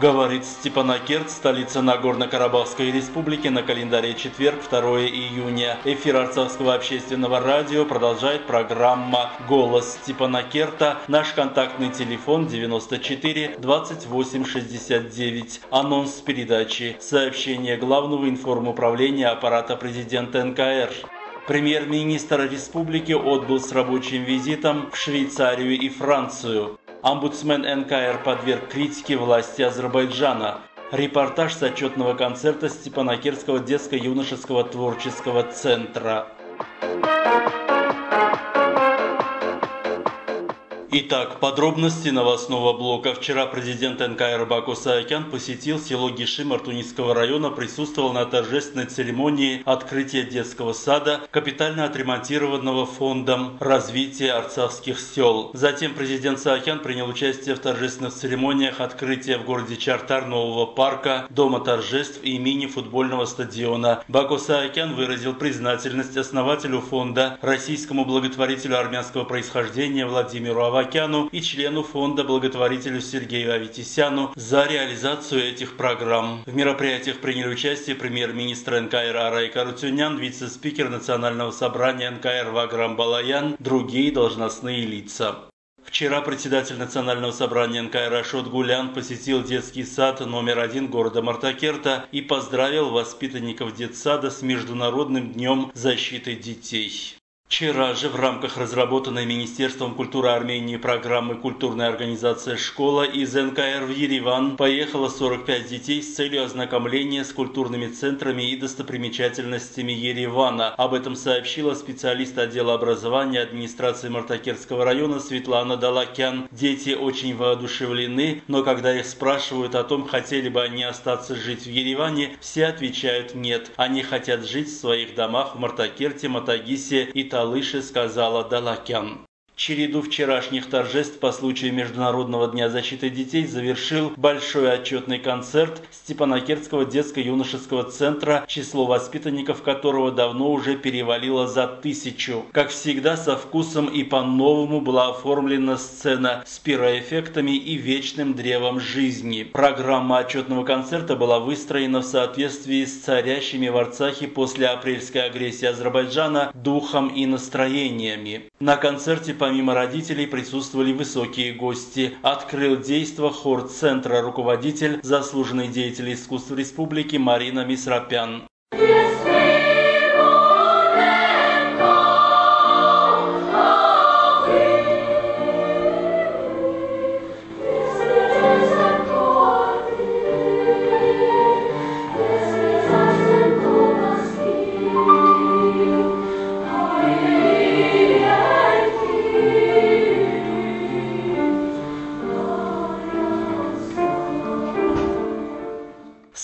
Говорит Степанакерт, столица Нагорно-Карабахской республики, на календаре четверг, 2 июня. Эфир Арцахского общественного радио продолжает программа «Голос Степанакерта». Наш контактный телефон 94 28 69. Анонс передачи. Сообщение Главного информуправления аппарата президента НКР. Премьер-министр республики отбыл с рабочим визитом в Швейцарию и Францию. Омбудсмен НКР подверг критике власти Азербайджана. Репортаж с отчетного концерта Степанакерского детско-юношеского творческого центра. Итак, подробности новостного блока. Вчера президент НКР Баку Саакян посетил село Гиши Мартунийского района, присутствовал на торжественной церемонии открытия детского сада, капитально отремонтированного фондом развития арцахских сел. Затем президент Саакян принял участие в торжественных церемониях открытия в городе Чартар нового парка, дома торжеств и мини-футбольного стадиона. Баку Саакян выразил признательность основателю фонда, российскому благотворителю армянского происхождения Владимиру Авакяну Авакяну и члену фонда благотворителю Сергею Аветисяну за реализацию этих программ. В мероприятиях приняли участие премьер-министр НКР Арай Карутюнян, вице-спикер Национального собрания НКР Ваграм Балаян, другие должностные лица. Вчера председатель Национального собрания НКР Ашот Гулян посетил детский сад номер один города Мартакерта и поздравил воспитанников детсада с Международным днем защиты детей. Вчера же в рамках разработанной Министерством культуры Армении программы «Культурная организация школа» из НКР в Ереван поехало 45 детей с целью ознакомления с культурными центрами и достопримечательностями Еревана. Об этом сообщила специалист отдела образования администрации Мартакерского района Светлана Далакян. Дети очень воодушевлены, но когда их спрашивают о том, хотели бы они остаться жить в Ереване, все отвечают «нет». Они хотят жить в своих домах в Мартакерте, Матагисе и Таллине Талыше сказала Далакян. Череду вчерашних торжеств по случаю Международного дня защиты детей завершил большой отчетный концерт Степанакертского детско-юношеского центра, число воспитанников которого давно уже перевалило за тысячу. Как всегда, со вкусом и по-новому была оформлена сцена с пироэффектами и вечным древом жизни. Программа отчетного концерта была выстроена в соответствии с царящими в Арцахе после апрельской агрессии Азербайджана духом и настроениями. На концерте по Помимо родителей присутствовали высокие гости. Открыл действо хор центра руководитель, заслуженный деятель искусств республики Марина Мисрапян.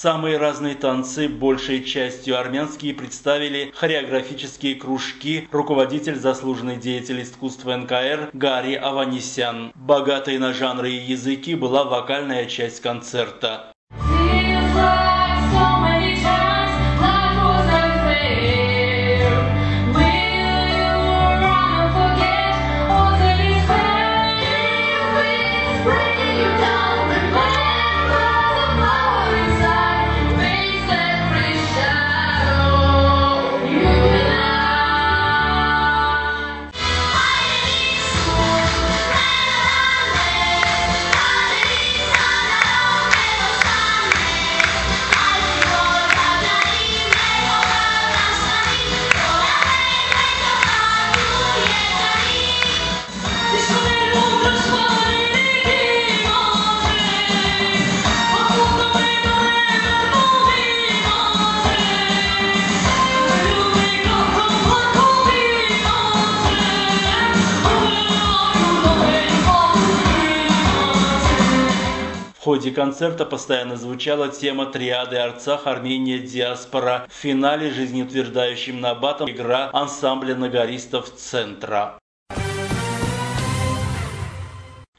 Самые разные танцы, большей частью армянские, представили хореографические кружки, руководитель заслуженный деятель искусства НКР Гарри Аванисян. Богатой на жанры и языки была вокальная часть концерта. Ходе концерта постоянно звучала тема триады Арцах, Армения, Диаспора. В финале жизнеутверждающим набатом игра ансамбля нагористов Центра.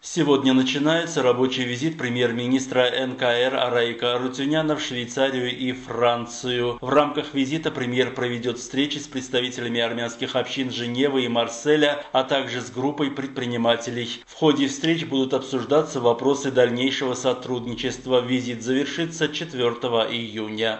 Сегодня начинается рабочий визит премьер-министра НКР Араика Арутюняна в Швейцарию и Францию. В рамках визита премьер проведет встречи с представителями армянских общин Женевы и Марселя, а также с группой предпринимателей. В ходе встреч будут обсуждаться вопросы дальнейшего сотрудничества. Визит завершится 4 июня.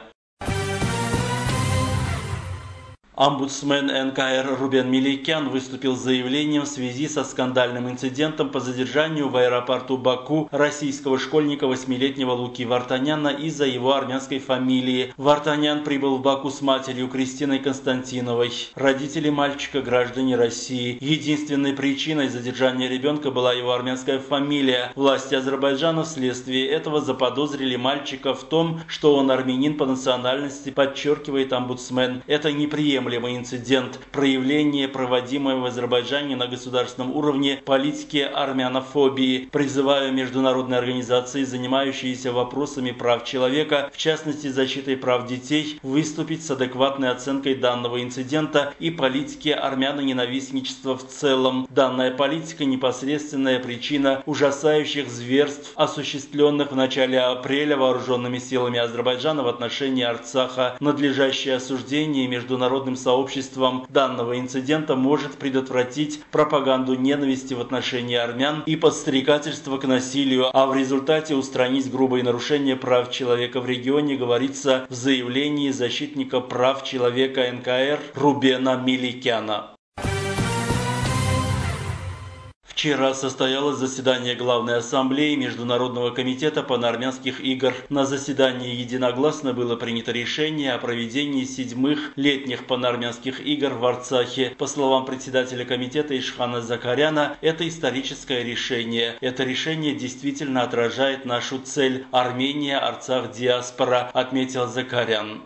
Омбудсмен НКР Рубен Миликян выступил с заявлением в связи со скандальным инцидентом по задержанию в аэропорту Баку российского школьника восьмилетнего Луки Вартаняна из-за его армянской фамилии. Вартанян прибыл в Баку с матерью Кристиной Константиновой. Родители мальчика – граждане России. Единственной причиной задержания ребенка была его армянская фамилия. Власти Азербайджана вследствие этого заподозрили мальчика в том, что он армянин по национальности, подчеркивает омбудсмен. Это неприемлемо неприемлемый инцидент, проявление проводимое в Азербайджане на государственном уровне политики армянофобии. Призываю международные организации, занимающиеся вопросами прав человека, в частности защитой прав детей, выступить с адекватной оценкой данного инцидента и политики армяно-ненавистничества в целом. Данная политика – непосредственная причина ужасающих зверств, осуществленных в начале апреля вооруженными силами Азербайджана в отношении Арцаха. Надлежащее осуждение международным сообществом данного инцидента может предотвратить пропаганду ненависти в отношении армян и подстрекательство к насилию, а в результате устранить грубые нарушения прав человека в регионе, говорится в заявлении защитника прав человека НКР Рубена Миликяна. Вчера состоялось заседание Главной Ассамблеи Международного комитета панармянских игр. На заседании единогласно было принято решение о проведении седьмых летних панармянских игр в Арцахе. По словам председателя комитета Ишхана Закаряна, это историческое решение. Это решение действительно отражает нашу цель – Армения, Арцах, диаспора, отметил Закарян.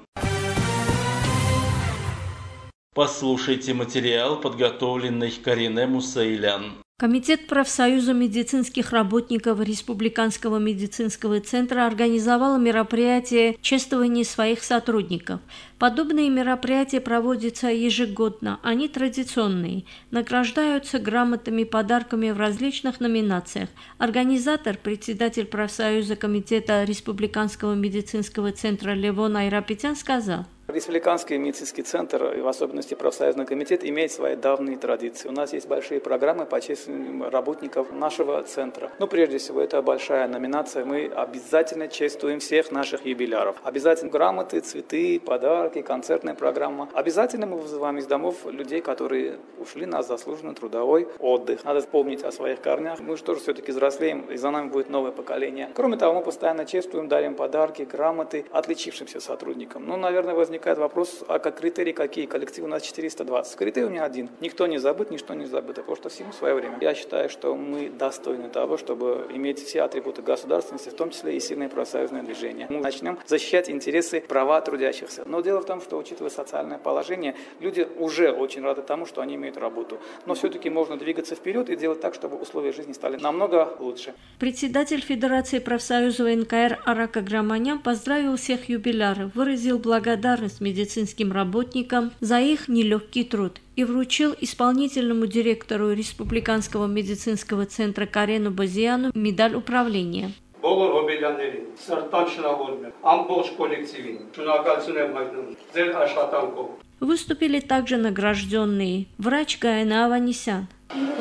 Послушайте материал, подготовленный Карине Мусаилян. Комитет профсоюза медицинских работников Республиканского медицинского центра организовал мероприятие чествования своих сотрудников. Подобные мероприятия проводятся ежегодно. Они традиционные. Награждаются грамотами, подарками в различных номинациях. Организатор, председатель профсоюза Комитета Республиканского медицинского центра Левон Айрапетян сказал – Республиканский медицинский центр, и в особенности профсоюзный комитет, имеет свои давние традиции. У нас есть большие программы по чествованию работников нашего центра. Ну, прежде всего, это большая номинация. Мы обязательно чествуем всех наших юбиляров. Обязательно грамоты, цветы, подарки, концертная программа. Обязательно мы вызываем из домов людей, которые ушли на заслуженный трудовой отдых. Надо помнить о своих корнях. Мы же тоже все-таки взрослеем, и за нами будет новое поколение. Кроме того, мы постоянно чествуем, дарим подарки, грамоты отличившимся сотрудникам. Ну, наверное, возникает возникает вопрос, а как критерии какие? Коллектив у нас 420. Критерий у меня один. Никто не забыт, ничто не забыто, что всему свое время. Я считаю, что мы достойны того, чтобы иметь все атрибуты государственности, в том числе и сильное профсоюзное движение. Мы начнем защищать интересы, права трудящихся. Но дело в том, что, учитывая социальное положение, люди уже очень рады тому, что они имеют работу. Но все-таки можно двигаться вперед и делать так, чтобы условия жизни стали намного лучше. Председатель Федерации профсоюзов НКР Арака Граманян поздравил всех юбиляров, выразил благодарность благодарность медицинским работникам за их нелегкий труд и вручил исполнительному директору Республиканского медицинского центра Карену Базиану медаль управления. բոլոր հոբելյաններին սրտան շնորհավորում եմ ամբողջ կոլեկտիվին շնորհակալություն եմ հայտնում ձեր աշխատանքով Выступили также награжденные врач Гайна Аванисян,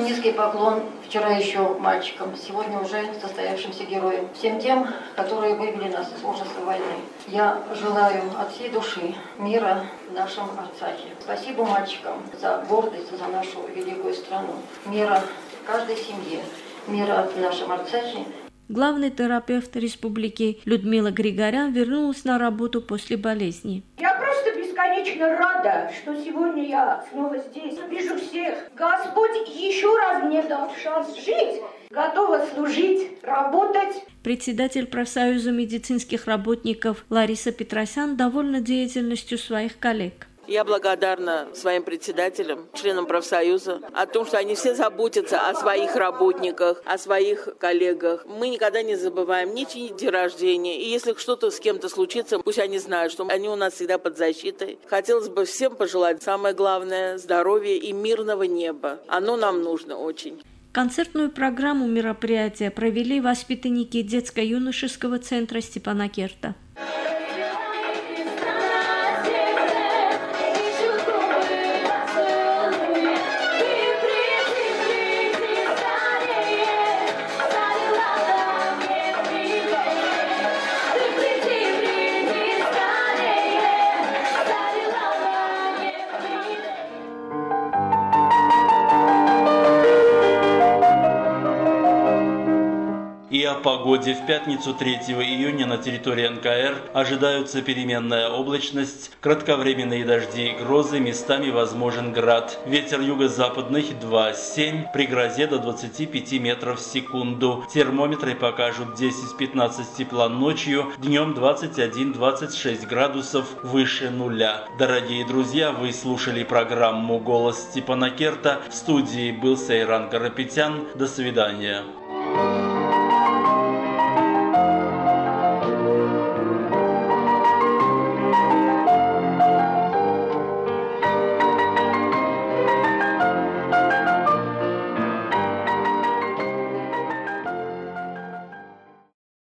Низкий поклон вчера еще мальчикам, сегодня уже состоявшимся героям. Всем тем, которые вывели нас из ужаса войны. Я желаю от всей души мира в нашем Арцахе. Спасибо мальчикам за гордость за нашу великую страну. Мира каждой семье, мира в нашем Арцахе главный терапевт республики Людмила Григорян вернулась на работу после болезни. Я бесконечно рада, что сегодня я снова здесь. Вижу всех. Господь еще раз мне дал шанс жить, готова служить, работать. Председатель профсоюза медицинских работников Лариса Петросян довольна деятельностью своих коллег. Я благодарна своим председателям, членам профсоюза, о том, что они все заботятся о своих работниках, о своих коллегах. Мы никогда не забываем ни день рождения. И если что-то с кем-то случится, пусть они знают, что они у нас всегда под защитой. Хотелось бы всем пожелать самое главное – здоровья и мирного неба. Оно нам нужно очень. Концертную программу мероприятия провели воспитанники детско-юношеского центра Степана Керта. Погоде. В пятницу 3 июня на территории НКР ожидаются переменная облачность, кратковременные дожди и грозы, местами возможен град. Ветер юго-западный 2,7, при грозе до 25 метров в секунду. Термометры покажут 10-15 тепла ночью, днем 21-26 градусов выше нуля. Дорогие друзья, вы слушали программу «Голос Степана Керта». В студии был Сейран Карапетян. До свидания.